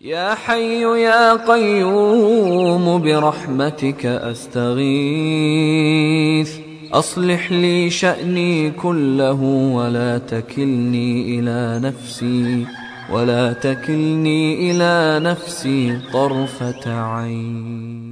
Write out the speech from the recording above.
يا حي يا قيوم برحمتك أستغيث. أصلح لي شأني كله ولا تكلني إلى نفسي ولا تكلني إلى نفسي طرفة عين.